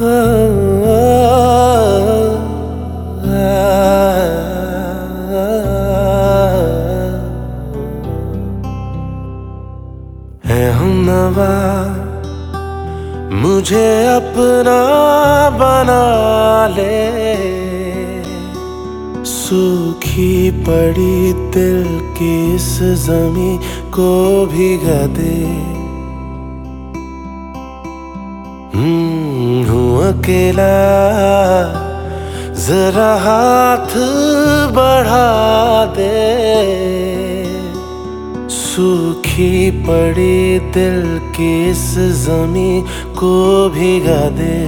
है हम नवा मुझे अपना बना ले। सूखी पड़ी दिल की इस जमी को भिगा दे हम्म, अकेला, जरा हाथ बढ़ा दे। सूखी पड़ी दिल की इस जमी को भिगा दे।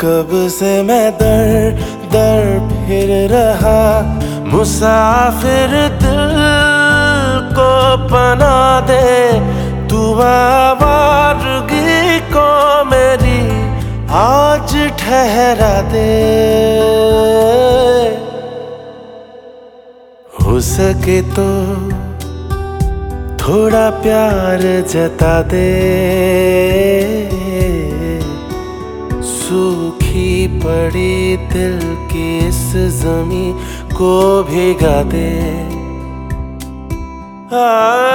कब से मैं दर दर फिर रहा, मुसाफिर दिल को पना दे। तू मेरी आज ठहरा दे। हो सके तो थोड़ा प्यार जता दे। सूखी पड़ी दिल की इस जमी को भिगा दे। मुरझाई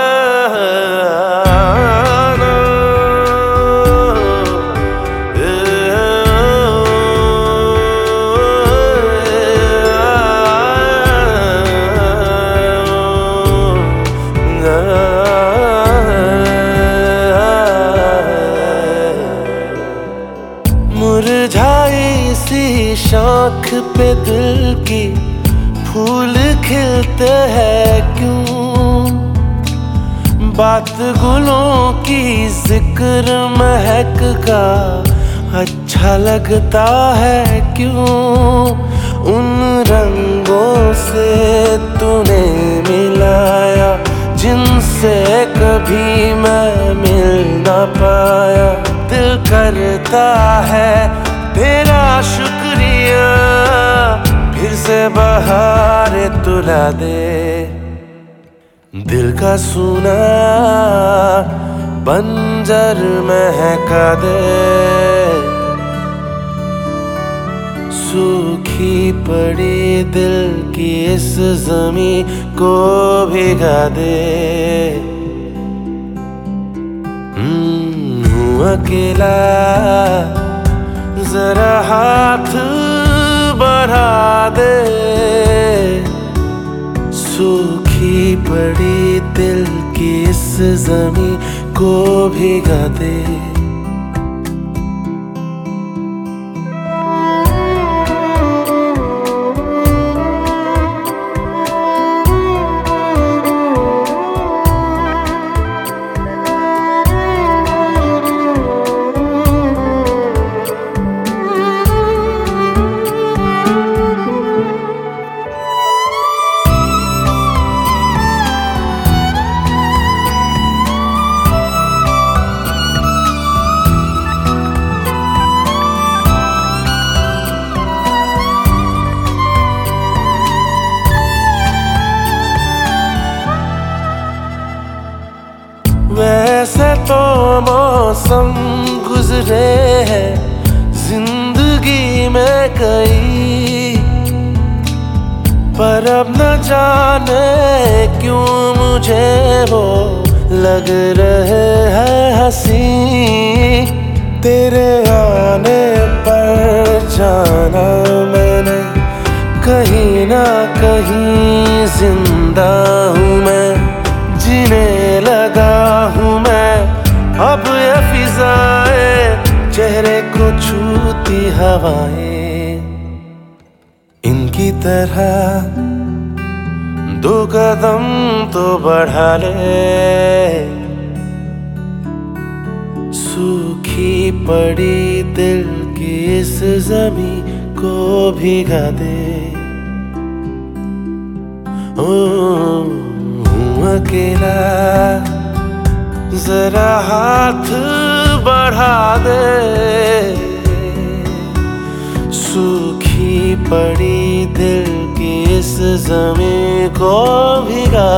पे दिल की फूल खिलते हैं क्यों? बात गुलों की ज़िक्र महक का अच्छा लगता है क्यों? उन रंगों से तूने मिलाया, जिनसे कभी मैं मिल ना पाया। दिल करता है तेरा शुक्रिया। फिर से बहार तुला दे। दिल का सुना बंजर महका दे। सूखी पड़ी दिल की इस जमी को भिगा दे। हम्म, अकेला जरा हाथ बढ़ा सूखी पड़ी दिल की इस जमी को भिगा दे। वैसे तो मौसम गुजरे हैं, ज़िंदगी में कई। पर अब न जाने क्यों मुझे वो लग रहे हैं हँसी। तेरे आने पर जाना मैंने कहीं ना कहीं ज़िंदा छूती हवाएँ। इनकी तरह दो कदम तो बढ़ा ले। सूखी पड़ी दिल की इस जमी को भिगा दे। ओ अकेला, जरा हाथ बढ़ा दे। सूखी पड़ी दिल की इस जमी को भिगा